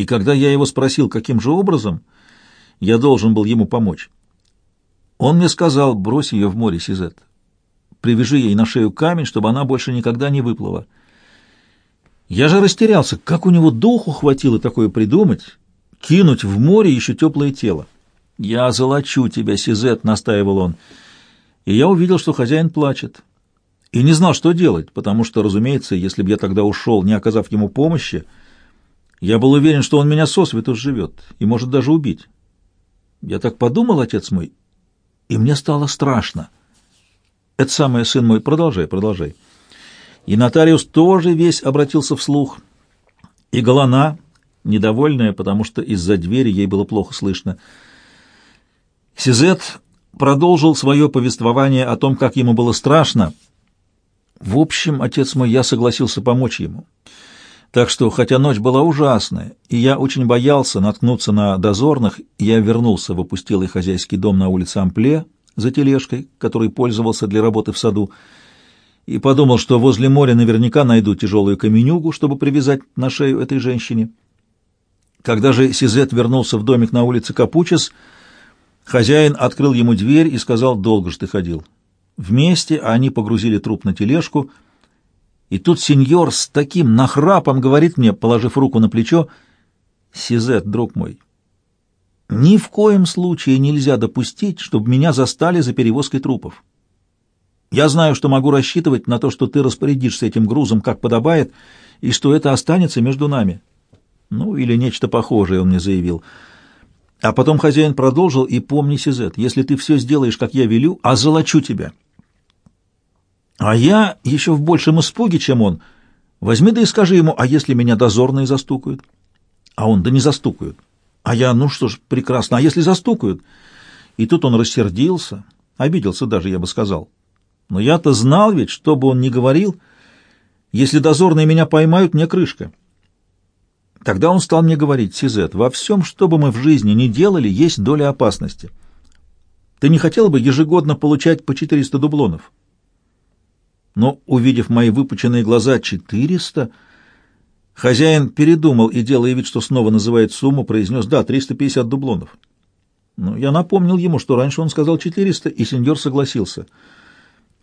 И когда я его спросил, каким же образом я должен был ему помочь, он мне сказал, брось ее в море, Сизет. Привяжи ей на шею камень, чтобы она больше никогда не выплыла. Я же растерялся, как у него духу хватило такое придумать, кинуть в море еще теплое тело. «Я золочу тебя, Сизет», — настаивал он. И я увидел, что хозяин плачет. И не знал, что делать, потому что, разумеется, если бы я тогда ушел, не оказав ему помощи, я был уверен, что он меня сосвету живет и может даже убить. Я так подумал, отец мой, и мне стало страшно. Это самое, сын мой, продолжай, продолжай. И нотариус тоже весь обратился вслух. И Голона, недовольная, потому что из-за двери ей было плохо слышно. Сизет продолжил свое повествование о том, как ему было страшно. В общем, отец мой, я согласился помочь ему. Так что, хотя ночь была ужасная, и я очень боялся наткнуться на дозорных, я вернулся в опустелый хозяйский дом на улице Ампле за тележкой, который пользовался для работы в саду, и подумал, что возле моря наверняка найду тяжелую каменюгу, чтобы привязать на шею этой женщине. Когда же Сизет вернулся в домик на улице Капучес, хозяин открыл ему дверь и сказал, «Долго ж ты ходил». Вместе они погрузили труп на тележку — и тут сеньор с таким нахрапом говорит мне, положив руку на плечо, «Сизет, друг мой, ни в коем случае нельзя допустить, чтобы меня застали за перевозкой трупов. Я знаю, что могу рассчитывать на то, что ты распорядишься этим грузом, как подобает, и что это останется между нами». Ну, или нечто похожее, он мне заявил. А потом хозяин продолжил, и помни, Сизет, если ты все сделаешь, как я велю, озолочу тебя». А я еще в большем испуге, чем он. Возьми да и скажи ему, а если меня дозорные застукают? А он, да не застукают. А я, ну что ж, прекрасно, а если застукают? И тут он рассердился, обиделся даже, я бы сказал. Но я-то знал ведь, что бы он ни говорил, если дозорные меня поймают, мне крышка. Тогда он стал мне говорить, Сизет, во всем, что бы мы в жизни ни делали, есть доля опасности. Ты не хотел бы ежегодно получать по 400 дублонов? Но, увидев мои выпученные глаза, четыреста, хозяин передумал и, делая вид, что снова называет сумму, произнес «да, 350 дублонов». Но я напомнил ему, что раньше он сказал 400, и сеньор согласился.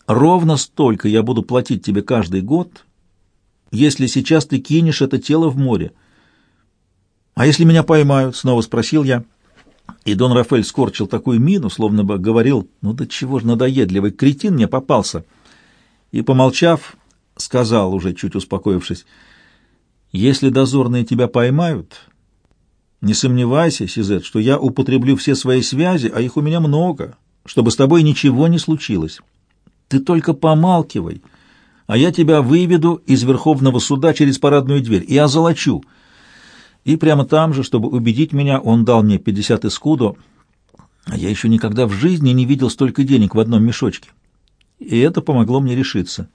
«Ровно столько я буду платить тебе каждый год, если сейчас ты кинешь это тело в море». «А если меня поймают?» — снова спросил я. И Дон Рафаэль скорчил такую мину, словно бы говорил, «ну да чего ж надоедливый кретин мне попался» и, помолчав, сказал, уже чуть успокоившись, «Если дозорные тебя поймают, не сомневайся, Сизет, что я употреблю все свои связи, а их у меня много, чтобы с тобой ничего не случилось. Ты только помалкивай, а я тебя выведу из Верховного суда через парадную дверь и озолочу». И прямо там же, чтобы убедить меня, он дал мне пятьдесят эскудо, а я еще никогда в жизни не видел столько денег в одном мешочке и это помогло мне решиться.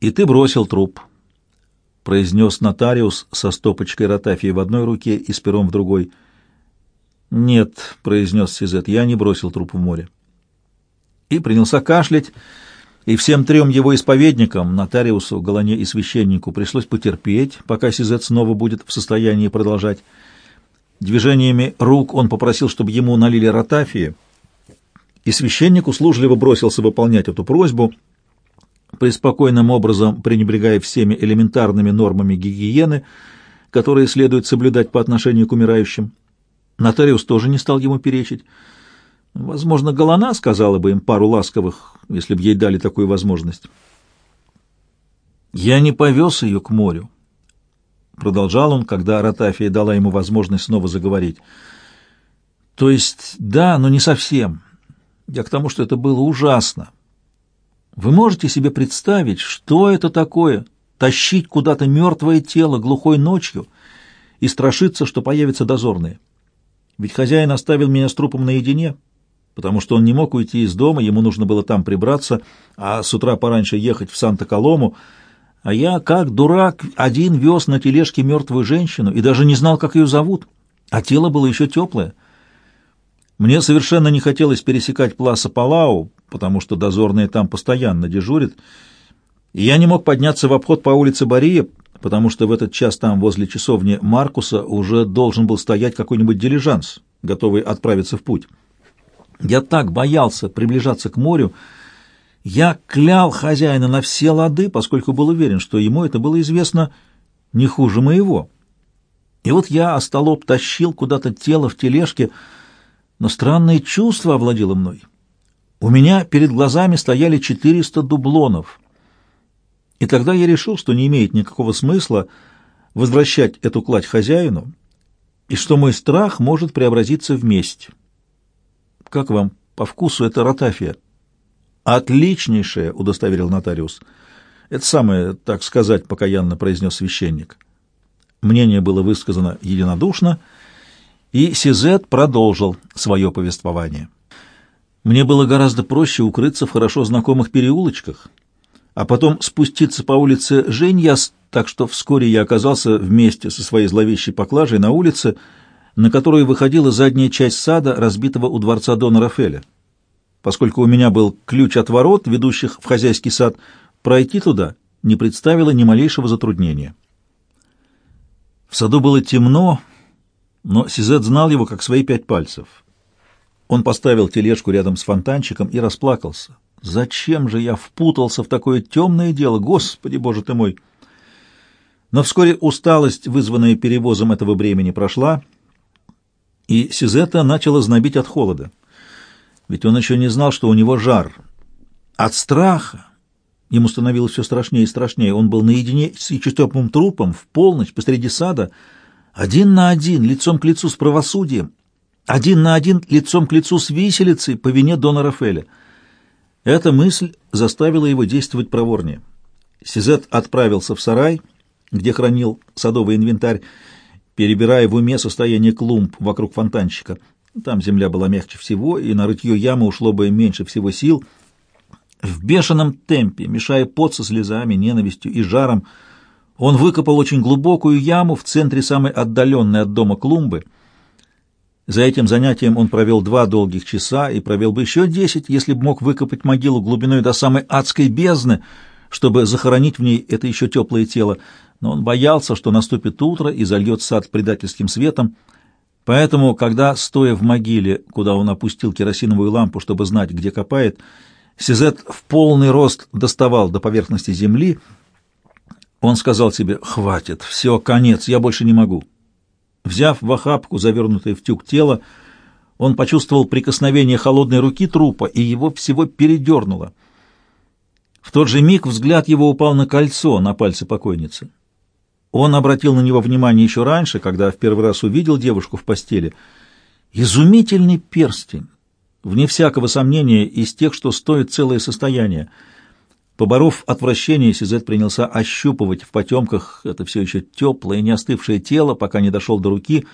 «И ты бросил труп», — произнес нотариус со стопочкой ротафии в одной руке и с пером в другой. «Нет», — произнес Сизет, — «я не бросил труп в море». И принялся кашлять, и всем трем его исповедникам, нотариусу, Голоне и священнику, пришлось потерпеть, пока Сизет снова будет в состоянии продолжать. Движениями рук он попросил, чтобы ему налили ротафии, и священник услужливо бросился выполнять эту просьбу, преспокойным образом пренебрегая всеми элементарными нормами гигиены, которые следует соблюдать по отношению к умирающим. Нотариус тоже не стал ему перечить. Возможно, Голона сказала бы им пару ласковых, если бы ей дали такую возможность. «Я не повез ее к морю», — продолжал он, когда Ротафия дала ему возможность снова заговорить. «То есть, да, но не совсем. Я к тому, что это было ужасно. Вы можете себе представить, что это такое — тащить куда-то мертвое тело глухой ночью и страшиться, что появятся дозорные? Ведь хозяин оставил меня с трупом наедине, потому что он не мог уйти из дома, ему нужно было там прибраться, а с утра пораньше ехать в Санта-Колому, а я, как дурак, один вез на тележке мертвую женщину и даже не знал, как ее зовут, а тело было еще теплое — мне совершенно не хотелось пересекать Пласа Палау, потому что дозорные там постоянно дежурят, и я не мог подняться в обход по улице Бария, потому что в этот час там, возле часовни Маркуса, уже должен был стоять какой-нибудь дилижанс, готовый отправиться в путь. Я так боялся приближаться к морю, я клял хозяина на все лады, поскольку был уверен, что ему это было известно не хуже моего. И вот я, остолоп, тащил куда-то тело в тележке, но странное чувство овладело мной. У меня перед глазами стояли 400 дублонов. И тогда я решил, что не имеет никакого смысла возвращать эту кладь хозяину, и что мой страх может преобразиться в месть. Как вам по вкусу эта ротафия? Отличнейшая, удостоверил нотариус. Это самое, так сказать, покаянно произнес священник. Мнение было высказано единодушно, и Сизет продолжил свое повествование. Мне было гораздо проще укрыться в хорошо знакомых переулочках, а потом спуститься по улице Женьяс, так что вскоре я оказался вместе со своей зловещей поклажей на улице, на которую выходила задняя часть сада, разбитого у дворца Дона Рафеля. Поскольку у меня был ключ от ворот, ведущих в хозяйский сад, пройти туда не представило ни малейшего затруднения. В саду было темно, но Сизет знал его как свои пять пальцев. Он поставил тележку рядом с фонтанчиком и расплакался. «Зачем же я впутался в такое темное дело? Господи, боже ты мой!» Но вскоре усталость, вызванная перевозом этого бремени, прошла, и Сизета начала знобить от холода. Ведь он еще не знал, что у него жар. От страха ему становилось все страшнее и страшнее. Он был наедине с чистопым трупом в полночь посреди сада, один на один, лицом к лицу с правосудием, один на один, лицом к лицу с виселицей по вине Дона Рафеля. Эта мысль заставила его действовать проворнее. Сизет отправился в сарай, где хранил садовый инвентарь, перебирая в уме состояние клумб вокруг фонтанчика. Там земля была мягче всего, и на рытье ямы ушло бы меньше всего сил. В бешеном темпе, мешая пот со слезами, ненавистью и жаром, он выкопал очень глубокую яму в центре самой отдаленной от дома клумбы. За этим занятием он провел два долгих часа и провел бы еще десять, если бы мог выкопать могилу глубиной до самой адской бездны, чтобы захоронить в ней это еще теплое тело, но он боялся, что наступит утро и зальет сад предательским светом, поэтому, когда, стоя в могиле, куда он опустил керосиновую лампу, чтобы знать, где копает, Сизет в полный рост доставал до поверхности земли, он сказал себе «Хватит, все, конец, я больше не могу». Взяв в охапку, завернутое в тюк тело, он почувствовал прикосновение холодной руки трупа, и его всего передернуло. В тот же миг взгляд его упал на кольцо на пальце покойницы. Он обратил на него внимание еще раньше, когда в первый раз увидел девушку в постели. Изумительный перстень, вне всякого сомнения, из тех, что стоит целое состояние — Поборов отвращение, Сизет принялся ощупывать в потемках это все еще теплое, не остывшее тело, пока не дошел до руки.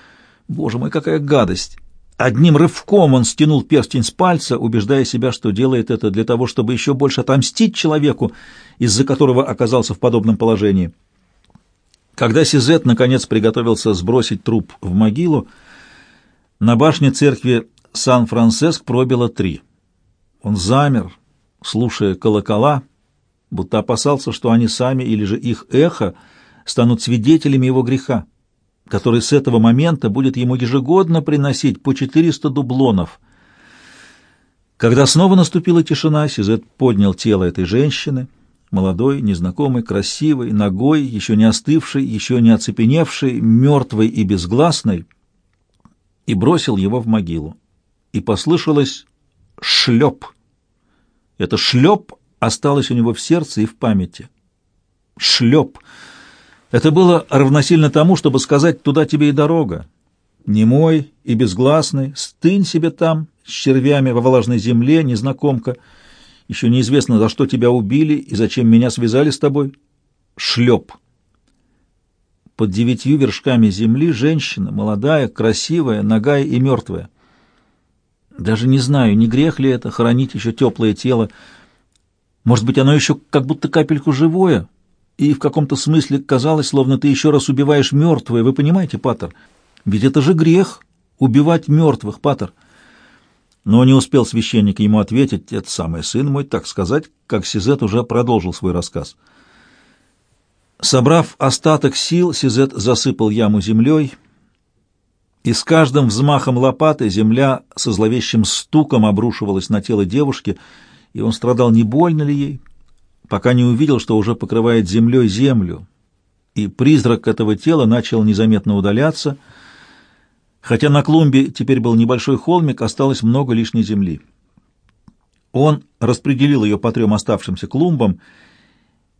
Боже мой, какая гадость! Одним рывком он стянул перстень с пальца, убеждая себя, что делает это для того, чтобы еще больше отомстить человеку, из-за которого оказался в подобном положении. Когда Сизет наконец приготовился сбросить труп в могилу, на башне церкви Сан-Франциск пробило три. Он замер, слушая колокола, будто опасался, что они сами или же их эхо станут свидетелями его греха, который с этого момента будет ему ежегодно приносить по 400 дублонов. Когда снова наступила тишина, Сизет поднял тело этой женщины, молодой, незнакомой, красивой, ногой, еще не остывшей, еще не оцепеневшей, мертвой и безгласной, и бросил его в могилу. И послышалось шлеп. Это шлеп осталось у него в сердце и в памяти. Шлеп. Это было равносильно тому, чтобы сказать «туда тебе и дорога». Немой и безгласный, стынь себе там, с червями во влажной земле, незнакомка. Еще неизвестно, за что тебя убили и зачем меня связали с тобой. Шлеп. Под девятью вершками земли женщина, молодая, красивая, нагая и мертвая. Даже не знаю, не грех ли это, хоронить еще теплое тело, может быть, оно еще как будто капельку живое, и в каком-то смысле казалось, словно ты еще раз убиваешь мертвое. Вы понимаете, Паттер? Ведь это же грех — убивать мертвых, Паттер. Но не успел священник ему ответить, это самый сын мой, так сказать, как Сизет уже продолжил свой рассказ. Собрав остаток сил, Сизет засыпал яму землей, и с каждым взмахом лопаты земля со зловещим стуком обрушивалась на тело девушки, и он страдал, не больно ли ей, пока не увидел, что уже покрывает землей землю, и призрак этого тела начал незаметно удаляться, хотя на клумбе теперь был небольшой холмик, осталось много лишней земли. Он распределил ее по трем оставшимся клумбам,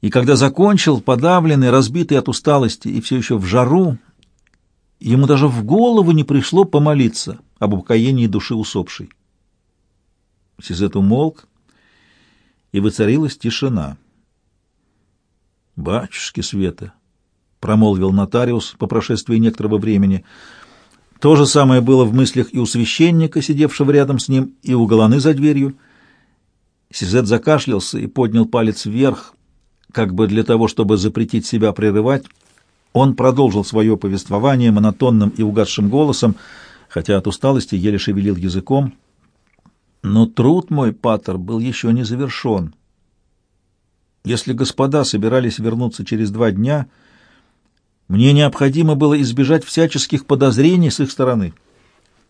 и когда закончил, подавленный, разбитый от усталости и все еще в жару, ему даже в голову не пришло помолиться об упокоении души усопшей. Сизет умолк, и воцарилась тишина. «Батюшки Света!» — промолвил нотариус по прошествии некоторого времени. То же самое было в мыслях и у священника, сидевшего рядом с ним, и у Голаны за дверью. Сизет закашлялся и поднял палец вверх, как бы для того, чтобы запретить себя прерывать. Он продолжил свое повествование монотонным и угасшим голосом, хотя от усталости еле шевелил языком. Но труд мой, Паттер, был еще не завершен. Если господа собирались вернуться через два дня, мне необходимо было избежать всяческих подозрений с их стороны.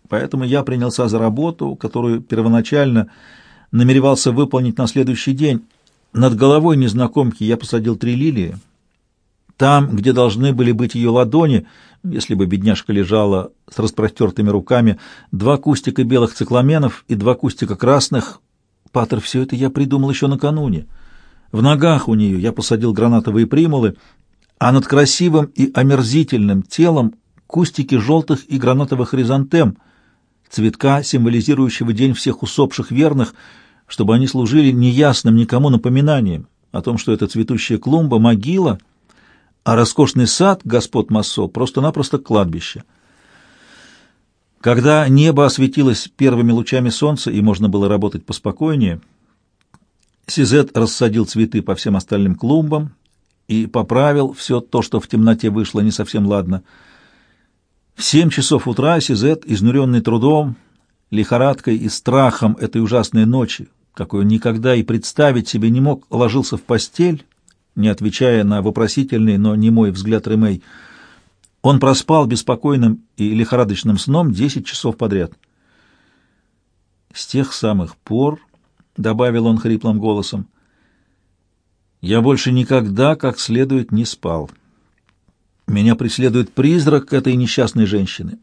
Поэтому я принялся за работу, которую первоначально намеревался выполнить на следующий день. Над головой незнакомки я посадил три лилии. Там, где должны были быть ее ладони, если бы бедняжка лежала с распростертыми руками, два кустика белых цикламенов и два кустика красных. Патер, все это я придумал еще накануне. В ногах у нее я посадил гранатовые примулы, а над красивым и омерзительным телом кустики желтых и гранатовых хризантем, цветка, символизирующего день всех усопших верных, чтобы они служили неясным никому напоминанием о том, что это цветущая клумба — могила, а роскошный сад господ Массо — просто-напросто кладбище. Когда небо осветилось первыми лучами солнца и можно было работать поспокойнее, Сизет рассадил цветы по всем остальным клумбам и поправил все то, что в темноте вышло не совсем ладно. В семь часов утра Сизет, изнуренный трудом, лихорадкой и страхом этой ужасной ночи, какой он никогда и представить себе не мог, ложился в постель, не отвечая на вопросительный, но немой взгляд Ремей. Он проспал беспокойным и лихорадочным сном десять часов подряд. С тех самых пор, — добавил он хриплым голосом, — я больше никогда как следует не спал. Меня преследует призрак этой несчастной женщины.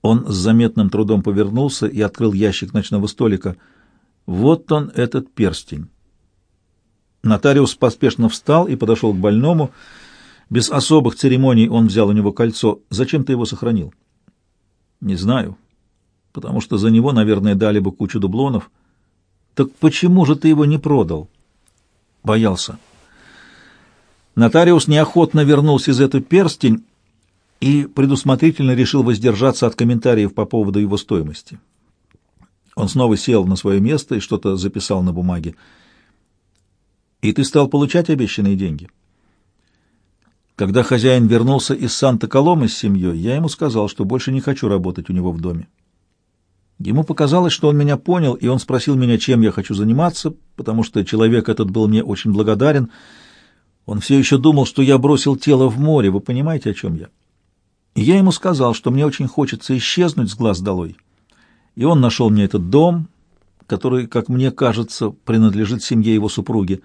Он с заметным трудом повернулся и открыл ящик ночного столика. Вот он, этот перстень. Нотариус поспешно встал и подошел к больному. Без особых церемоний он взял у него кольцо. «Зачем ты его сохранил?» «Не знаю. Потому что за него, наверное, дали бы кучу дублонов». «Так почему же ты его не продал?» «Боялся». Нотариус неохотно вернул Сизету перстень и предусмотрительно решил воздержаться от комментариев по поводу его стоимости. Он снова сел на свое место и что-то записал на бумаге. «И ты стал получать обещанные деньги?» Когда хозяин вернулся из Санта-Коломы с семьей, я ему сказал, что больше не хочу работать у него в доме. Ему показалось, что он меня понял, и он спросил меня, чем я хочу заниматься, потому что человек этот был мне очень благодарен — он все еще думал, что я бросил тело в море, вы понимаете, о чем я? И я ему сказал, что мне очень хочется исчезнуть с глаз долой. И он нашел мне этот дом, который, как мне кажется, принадлежит семье его супруги.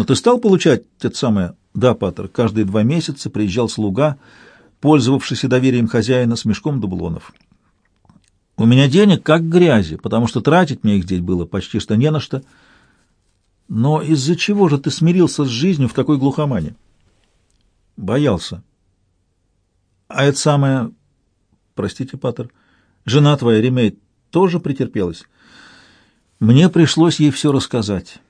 Но ты стал получать это самое? Да, Паттер, каждые два месяца приезжал слуга, пользовавшийся доверием хозяина с мешком дублонов. У меня денег как грязи, потому что тратить мне их здесь было почти что не на что — но из-за чего же ты смирился с жизнью в такой глухомане? Боялся. А это самое... Простите, Паттер, жена твоя, Ремей, тоже претерпелась? Мне пришлось ей все рассказать.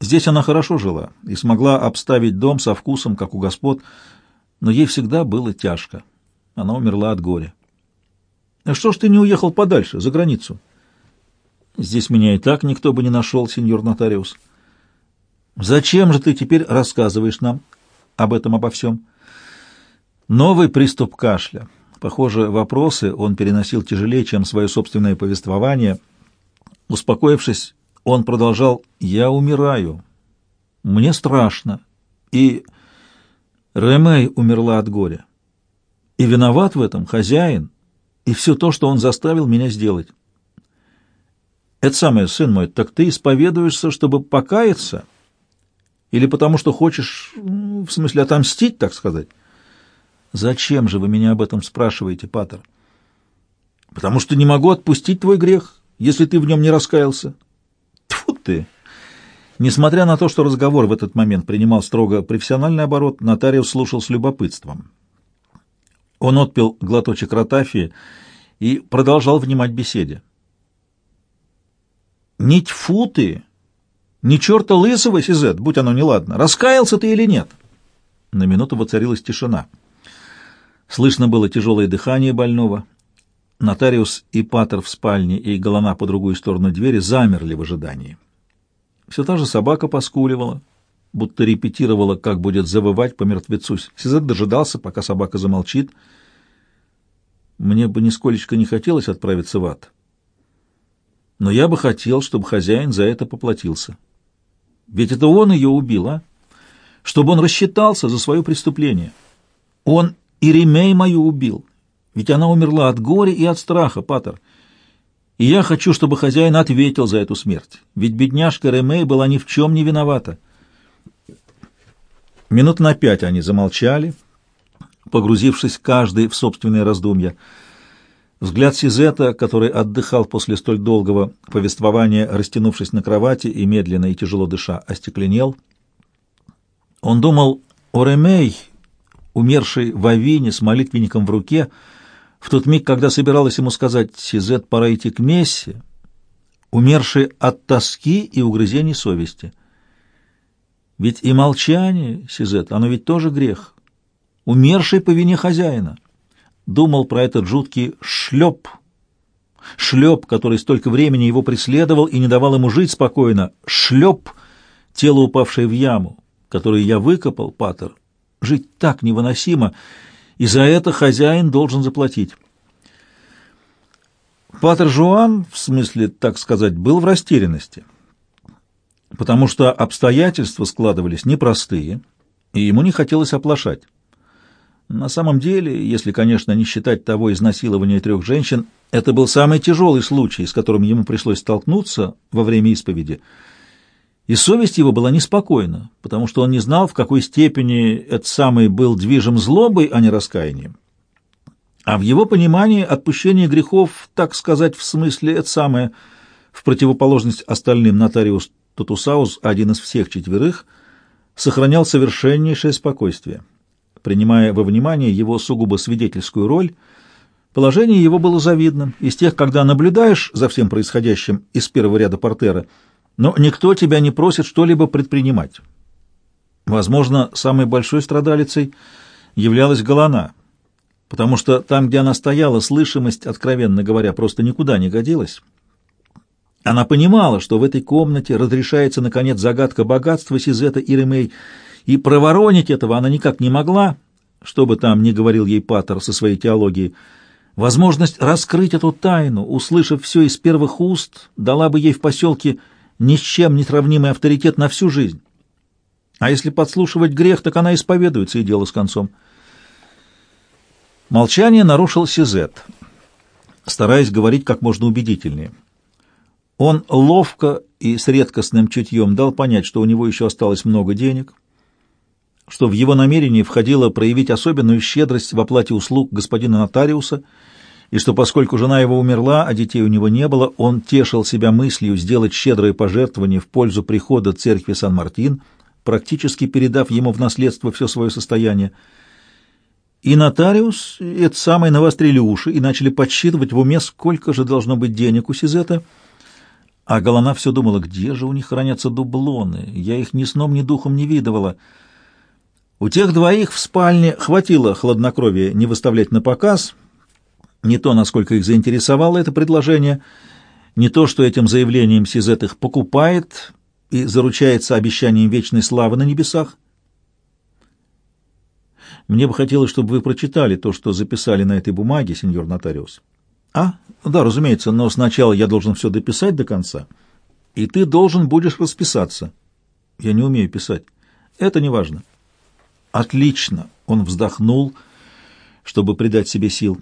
Здесь она хорошо жила и смогла обставить дом со вкусом, как у господ, но ей всегда было тяжко. Она умерла от горя. А что ж ты не уехал подальше, за границу? Здесь меня и так никто бы не нашел, сеньор нотариус. Зачем же ты теперь рассказываешь нам об этом обо всем? Новый приступ кашля. Похоже, вопросы он переносил тяжелее, чем свое собственное повествование. Успокоившись, он продолжал «Я умираю. Мне страшно. И Ремей умерла от горя. И виноват в этом хозяин и все то, что он заставил меня сделать. Это самое, сын мой, так ты исповедуешься, чтобы покаяться? Или потому что хочешь, в смысле, отомстить, так сказать? Зачем же вы меня об этом спрашиваете, Патер? Потому что не могу отпустить твой грех, если ты в нем не раскаялся. Ты! Несмотря на то, что разговор в этот момент принимал строго профессиональный оборот, нотариус слушал с любопытством. Он отпил глоточек ротафии и продолжал внимать беседе. «Не тьфу ты! Ни черта лысого, Сизет, будь оно неладно! Раскаялся ты или нет?» На минуту воцарилась тишина. Слышно было тяжелое дыхание больного. Нотариус и Патер в спальне и Голона по другую сторону двери замерли в ожидании. Все та же собака поскуливала, будто репетировала, как будет завывать по мертвецу. Сизет дожидался, пока собака замолчит. Мне бы нисколечко не хотелось отправиться в ад. Но я бы хотел, чтобы хозяин за это поплатился. Ведь это он ее убил, а? Чтобы он рассчитался за свое преступление. Он и Ремей мою убил. Ведь она умерла от горя и от страха, Патер. И я хочу, чтобы хозяин ответил за эту смерть. Ведь бедняжка Ремей была ни в чем не виновата. Минут на пять они замолчали, погрузившись каждый в собственные раздумья. Взгляд Сизета, который отдыхал после столь долгого повествования, растянувшись на кровати и медленно и тяжело дыша, остекленел. Он думал о Ремей, умершей в Авине с молитвенником в руке, в тот миг, когда собиралась ему сказать «Сизет, пора идти к Мессе», умершей от тоски и угрызений совести. Ведь и молчание, Сизет, оно ведь тоже грех, умерший по вине хозяина. Думал про этот жуткий шлеп, шлеп, который столько времени его преследовал и не давал ему жить спокойно, шлеп, тело, упавшее в яму, которую я выкопал, Паттер, Жить так невыносимо, и за это хозяин должен заплатить. Патер Жуан, в смысле, так сказать, был в растерянности, потому что обстоятельства складывались непростые, и ему не хотелось оплошать. На самом деле, если, конечно, не считать того изнасилования трех женщин, это был самый тяжелый случай, с которым ему пришлось столкнуться во время исповеди — и совесть его была неспокойна, потому что он не знал, в какой степени этот самый был движим злобой, а не раскаянием. А в его понимании отпущение грехов, так сказать, в смысле это самое, в противоположность остальным нотариус Тутусаус, один из всех четверых, сохранял совершеннейшее спокойствие. Принимая во внимание его сугубо свидетельскую роль, положение его было завидным. Из тех, когда наблюдаешь за всем происходящим из первого ряда портера – но никто тебя не просит что-либо предпринимать. Возможно, самой большой страдалицей являлась Голона, потому что там, где она стояла, слышимость, откровенно говоря, просто никуда не годилась. Она понимала, что в этой комнате разрешается, наконец, загадка богатства Сизета и Ремей, и проворонить этого она никак не могла, что бы там ни говорил ей Паттер со своей теологией. Возможность раскрыть эту тайну, услышав все из первых уст, дала бы ей в поселке ни с чем не сравнимый авторитет на всю жизнь. А если подслушивать грех, так она исповедуется, и дело с концом. Молчание нарушил Сизет, стараясь говорить как можно убедительнее. Он ловко и с редкостным чутьем дал понять, что у него еще осталось много денег, что в его намерении входило проявить особенную щедрость в оплате услуг господина нотариуса — и что поскольку жена его умерла, а детей у него не было, он тешил себя мыслью сделать щедрое пожертвование в пользу прихода церкви Сан-Мартин, практически передав ему в наследство все свое состояние. И нотариус, и это самое, навострили уши и начали подсчитывать в уме, сколько же должно быть денег у Сизета. А Галана все думала, где же у них хранятся дублоны, я их ни сном, ни духом не видывала. У тех двоих в спальне хватило хладнокровия не выставлять на показ — не то, насколько их заинтересовало это предложение, не то, что этим заявлением Сизет их покупает и заручается обещанием вечной славы на небесах. Мне бы хотелось, чтобы вы прочитали то, что записали на этой бумаге, сеньор нотариус. А? Да, разумеется, но сначала я должен все дописать до конца, и ты должен будешь расписаться. Я не умею писать. Это не важно. Отлично. Он вздохнул, чтобы придать себе сил.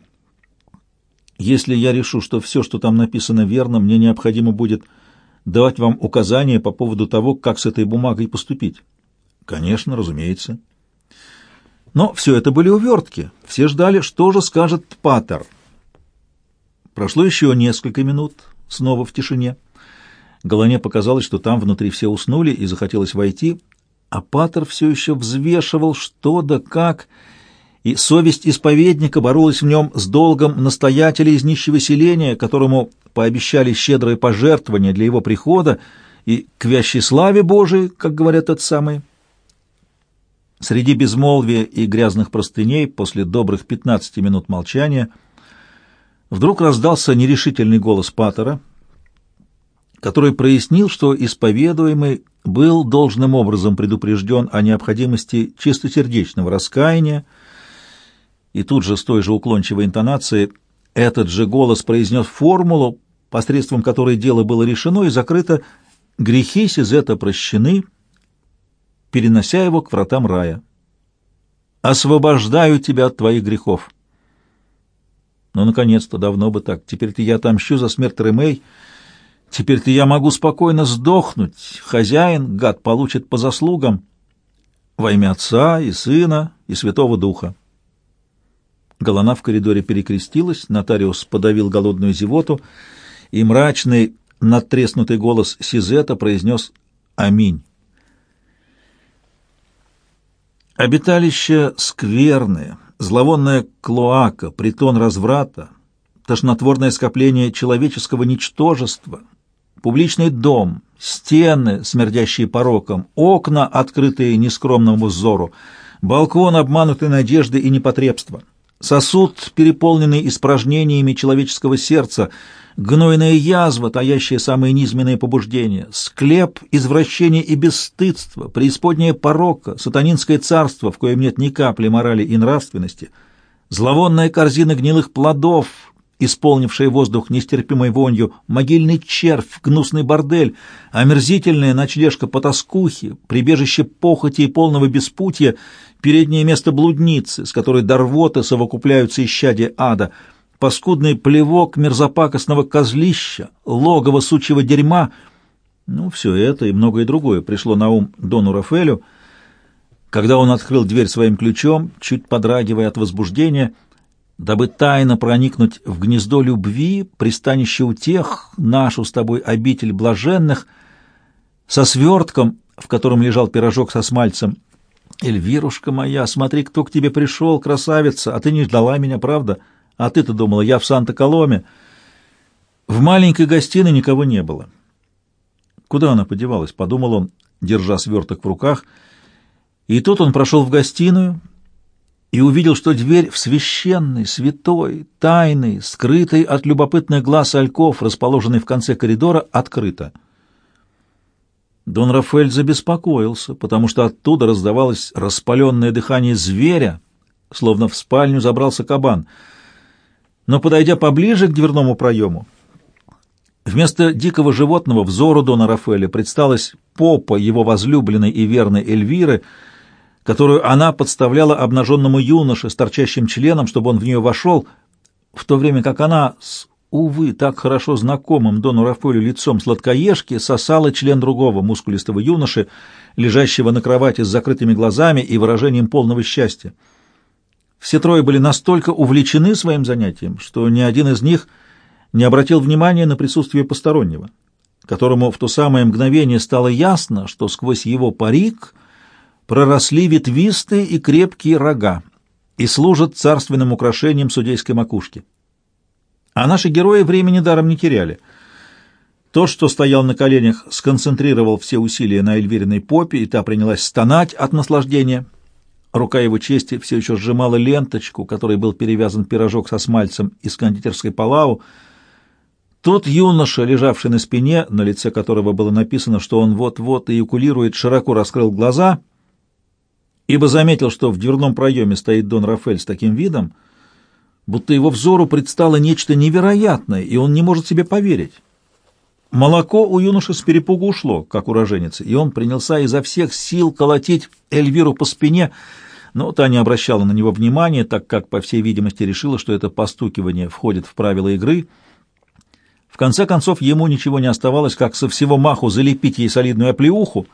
Если я решу, что все, что там написано, верно, мне необходимо будет давать вам указания по поводу того, как с этой бумагой поступить. Конечно, разумеется. Но все это были увертки. Все ждали, что же скажет Паттер. Прошло еще несколько минут, снова в тишине. Голоне показалось, что там внутри все уснули, и захотелось войти, а Паттер все еще взвешивал, что да как, и совесть исповедника боролась в нем с долгом настоятеля из нищего селения, которому пообещали щедрое пожертвование для его прихода и к вящей славе Божией, как говорят тот самый. Среди безмолвия и грязных простыней после добрых пятнадцати минут молчания вдруг раздался нерешительный голос Паттера, который прояснил, что исповедуемый был должным образом предупрежден о необходимости чистосердечного раскаяния, и тут же с той же уклончивой интонацией этот же голос произнес формулу, посредством которой дело было решено и закрыто, грехи Сизета прощены, перенося его к вратам рая. «Освобождаю тебя от твоих грехов». Ну, наконец-то, давно бы так. Теперь-то я отомщу за смерть Ремей. Теперь-то я могу спокойно сдохнуть. Хозяин, гад, получит по заслугам во имя Отца и Сына и Святого Духа. Голона в коридоре перекрестилась, нотариус подавил голодную зевоту, и мрачный, надтреснутый голос Сизета произнес «Аминь». Обиталище скверное, зловонная клоака, притон разврата, тошнотворное скопление человеческого ничтожества, публичный дом, стены, смердящие пороком, окна, открытые нескромному взору, балкон, обманутый надежды и непотребства — сосуд, переполненный испражнениями человеческого сердца, гнойная язва, таящая самые низменные побуждения, склеп извращения и бесстыдства, преисподнее порока, сатанинское царство, в коем нет ни капли морали и нравственности, зловонная корзина гнилых плодов, исполнившая воздух нестерпимой вонью, могильный червь, гнусный бордель, омерзительная ночлежка потаскухи, прибежище похоти и полного беспутья, переднее место блудницы, с которой до рвоты совокупляются исчадия ада, паскудный плевок мерзопакостного козлища, логово сучьего дерьма, ну, все это и многое другое пришло на ум Дону Рафелю, когда он открыл дверь своим ключом, чуть подрагивая от возбуждения, — дабы тайно проникнуть в гнездо любви, пристанище утех, нашу с тобой обитель блаженных, со свертком, в котором лежал пирожок со смальцем. «Эльвирушка моя, смотри, кто к тебе пришел, красавица, а ты не ждала меня, правда? А ты-то думала, я в Санта-Коломе». В маленькой гостиной никого не было. Куда она подевалась, подумал он, держа сверток в руках. И тут он прошел в гостиную, и увидел, что дверь в священный, святой, тайный, скрытый от любопытных глаз альков, расположенный в конце коридора, открыта. Дон Рафаэль забеспокоился, потому что оттуда раздавалось распаленное дыхание зверя, словно в спальню забрался кабан. Но, подойдя поближе к дверному проему, вместо дикого животного взору Дона Рафаэля предсталась попа его возлюбленной и верной Эльвиры — которую она подставляла обнаженному юноше с торчащим членом, чтобы он в нее вошел, в то время как она с, увы, так хорошо знакомым Дону Рафаэлю лицом сладкоежки сосала член другого мускулистого юноши, лежащего на кровати с закрытыми глазами и выражением полного счастья. Все трое были настолько увлечены своим занятием, что ни один из них не обратил внимания на присутствие постороннего, которому в то самое мгновение стало ясно, что сквозь его парик — проросли ветвистые и крепкие рога и служат царственным украшением судейской макушки. А наши герои времени даром не теряли. То, что стоял на коленях, сконцентрировал все усилия на Эльвириной попе, и та принялась стонать от наслаждения. Рука его чести все еще сжимала ленточку, которой был перевязан пирожок со смальцем из кондитерской Палау. Тот юноша, лежавший на спине, на лице которого было написано, что он вот-вот эякулирует, широко раскрыл глаза — ибо заметил, что в дверном проеме стоит Дон Рафель с таким видом, будто его взору предстало нечто невероятное, и он не может себе поверить. Молоко у юноши с перепугу ушло, как у роженицы, и он принялся изо всех сил колотить Эльвиру по спине, но та не обращала на него внимания, так как, по всей видимости, решила, что это постукивание входит в правила игры. В конце концов, ему ничего не оставалось, как со всего маху залепить ей солидную оплеуху.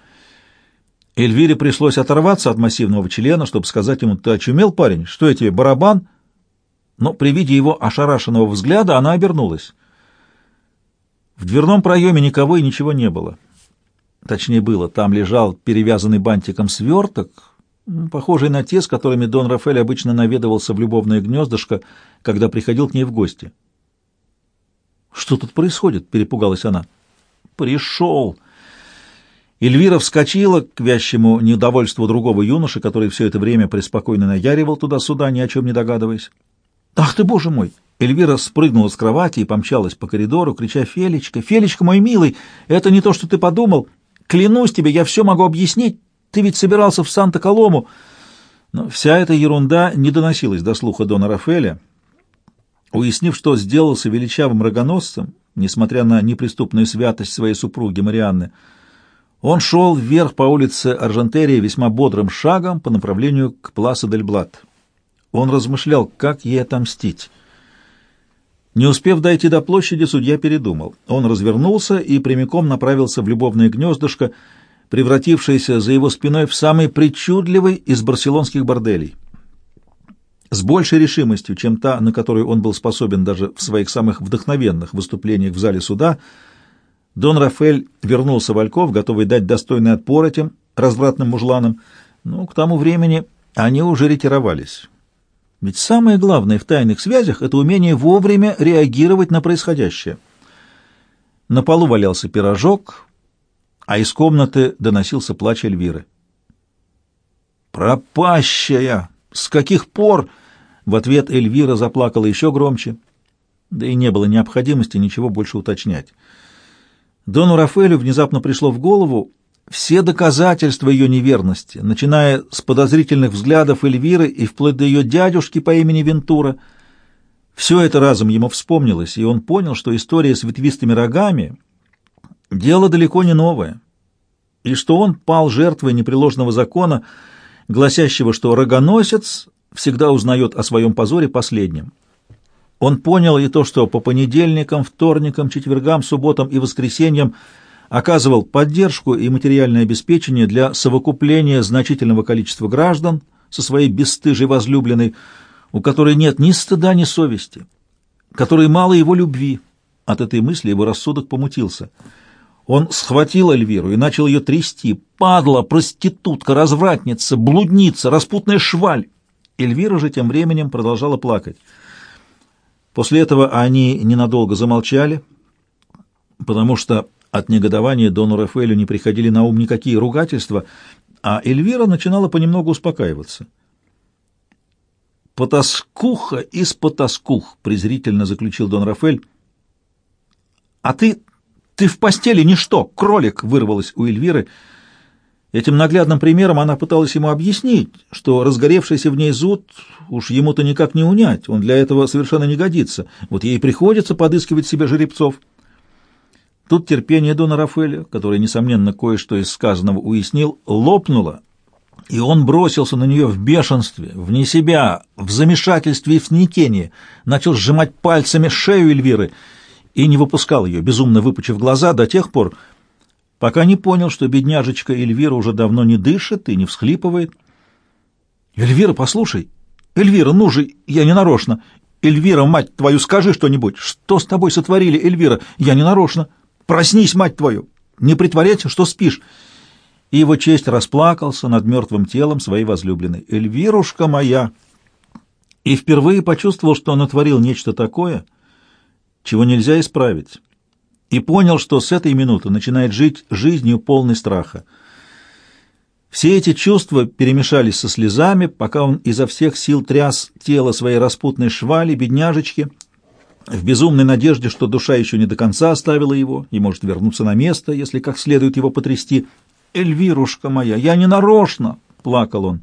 Эльвире пришлось оторваться от массивного члена, чтобы сказать ему, «Ты очумел, парень? Что я тебе, барабан?» Но при виде его ошарашенного взгляда она обернулась. В дверном проеме никого и ничего не было. Точнее было, там лежал перевязанный бантиком сверток, похожий на те, с которыми Дон Рафаэль обычно наведывался в любовное гнездышко, когда приходил к ней в гости. «Что тут происходит?» — перепугалась она. «Пришел!» Эльвира вскочила к вящему недовольству другого юноши, который все это время преспокойно наяривал туда-сюда, ни о чем не догадываясь. «Ах ты, боже мой!» Эльвира спрыгнула с кровати и помчалась по коридору, крича «Фелечка! Фелечка, мой милый! Это не то, что ты подумал! Клянусь тебе, я все могу объяснить! Ты ведь собирался в Санта-Колому!» Но вся эта ерунда не доносилась до слуха Дона Рафеля. Уяснив, что сделался величавым рогоносцем, несмотря на неприступную святость своей супруги Марианны, он шел вверх по улице Аржентерии весьма бодрым шагом по направлению к Пласа дель Блат. Он размышлял, как ей отомстить. Не успев дойти до площади, судья передумал. Он развернулся и прямиком направился в любовное гнездышко, превратившееся за его спиной в самый причудливый из барселонских борделей. С большей решимостью, чем та, на которую он был способен даже в своих самых вдохновенных выступлениях в зале суда, Дон Рафель вернулся в Альков, готовый дать достойный отпор этим развратным мужланам, но к тому времени они уже ретировались. Ведь самое главное в тайных связях — это умение вовремя реагировать на происходящее. На полу валялся пирожок, а из комнаты доносился плач Эльвиры. «Пропащая! С каких пор?» В ответ Эльвира заплакала еще громче, да и не было необходимости ничего больше уточнять. Дону Рафаэлю внезапно пришло в голову, все доказательства ее неверности, начиная с подозрительных взглядов Эльвиры и вплоть до ее дядюшки по имени Вентура. Все это разом ему вспомнилось, и он понял, что история с ветвистыми рогами — дело далеко не новое, и что он пал жертвой непреложного закона, гласящего, что рогоносец всегда узнает о своем позоре последним. Он понял и то, что по понедельникам, вторникам, четвергам, субботам и воскресеньям — оказывал поддержку и материальное обеспечение для совокупления значительного количества граждан со своей бесстыжей возлюбленной, у которой нет ни стыда, ни совести, которой мало его любви. От этой мысли его рассудок помутился. Он схватил Эльвиру и начал ее трясти. Падла, проститутка, развратница, блудница, распутная шваль. Эльвира же тем временем продолжала плакать. После этого они ненадолго замолчали, потому что от негодования Дону Рафаэлю не приходили на ум никакие ругательства, а Эльвира начинала понемногу успокаиваться. «Потаскуха из потаскух», — презрительно заключил Дон Рафаэль. «А ты... ты в постели ничто, кролик!» — вырвалась у Эльвиры. Этим наглядным примером она пыталась ему объяснить, что разгоревшийся в ней зуд уж ему-то никак не унять, он для этого совершенно не годится. Вот ей приходится подыскивать себе жеребцов. Тут терпение Дона Рафаэля, который, несомненно, кое-что из сказанного уяснил, лопнуло, и он бросился на нее в бешенстве, вне себя, в замешательстве и в смятении, начал сжимать пальцами шею Эльвиры и не выпускал ее, безумно выпучив глаза, до тех пор, пока не понял, что бедняжечка Эльвира уже давно не дышит и не всхлипывает. «Эльвира, послушай! Эльвира, ну же, я не нарочно! Эльвира, мать твою, скажи что-нибудь! Что с тобой сотворили, Эльвира? Я не нарочно!» Проснись, мать твою! Не притворяйся, что спишь!» И его честь расплакался над мертвым телом своей возлюбленной. «Эльвирушка моя!» И впервые почувствовал, что он натворил нечто такое, чего нельзя исправить, и понял, что с этой минуты начинает жить жизнью полной страха. Все эти чувства перемешались со слезами, пока он изо всех сил тряс тело своей распутной швали, бедняжечки — в безумной надежде, что душа еще не до конца оставила его и может вернуться на место, если как следует его потрясти. «Эльвирушка моя, я не нарочно!» — плакал он.